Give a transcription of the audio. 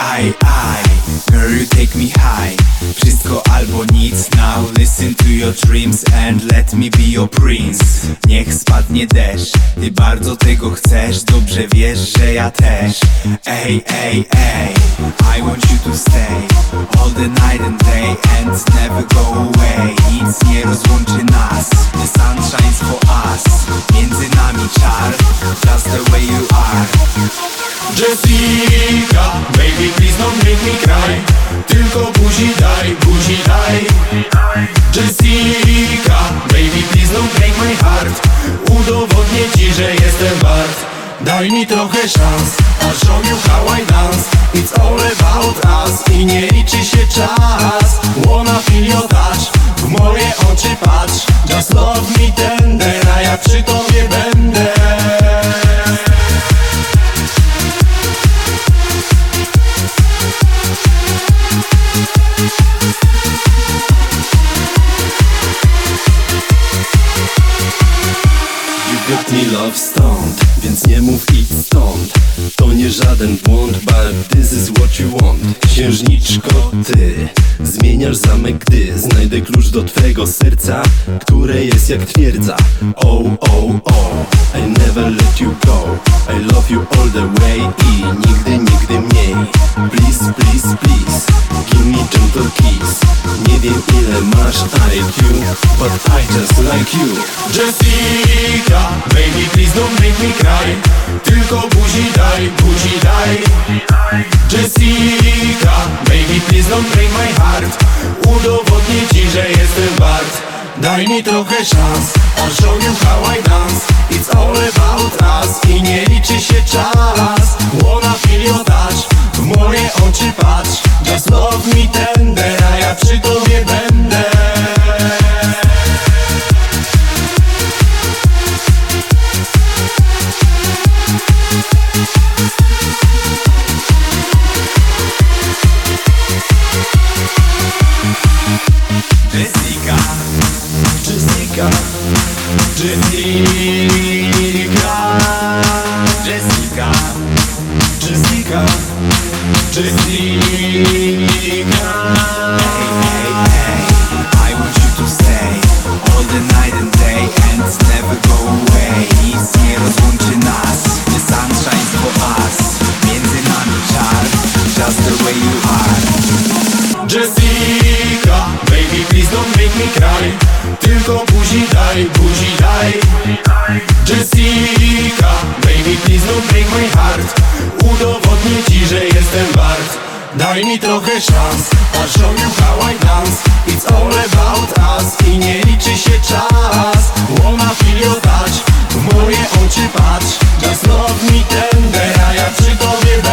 I, I Girl, you take me high. Wszystko albo nic. Now listen to your dreams And let me be your prince. Niech spadnie deszcz. Ty bardzo tego chcesz. Dobrze wiesz, że ja też. Ej, ej, ej I want you to stay All the night and day And never go away. Nic nie rozłączy nas. The sun shines make me cry Tylko buzi daj, buzi daj. Jessica, baby please don't break my heart. Udowodnię ci, że jestem wart. Daj mi trochę szans I'll show you how I dance. It's all about us I nie liczy się czas. Wanna feel your touch W moje oczy patrz. Just love me tender You got me love stoned, więc nie mów idź stąd. To nie żaden błąd, but this is what you want. Księżniczko, ty zmieniasz zamek, gdy Znajdę klucz do twego serca, które jest jak twierdza. Oh, oh, oh, I never let you go. I love you all the way i nigdy, nigdy mniej. Please, please, please, give me gentle kiss. Nie wiem ile masz IQ, but I just like you. Baby me cry Tylko buzi daj, buzi daj. Jessica, baby please don't break my heart. Udowodnię ci, że jestem wart. Daj mi trochę szans. I'll show you how I dance It's all about us I nie liczy się czas. Wanna feel your touch. W moje oczy patrz. Just love me tender A ja przy tobie Jessica Baby please don't break my heart. Udowodnię ci, że jestem wart. Daj mi trochę szans I'll show you how I dance. It's all about us I nie liczy się czas. Wanna feel touch W moje oczy patrz. Just love me tender A ja przy tobie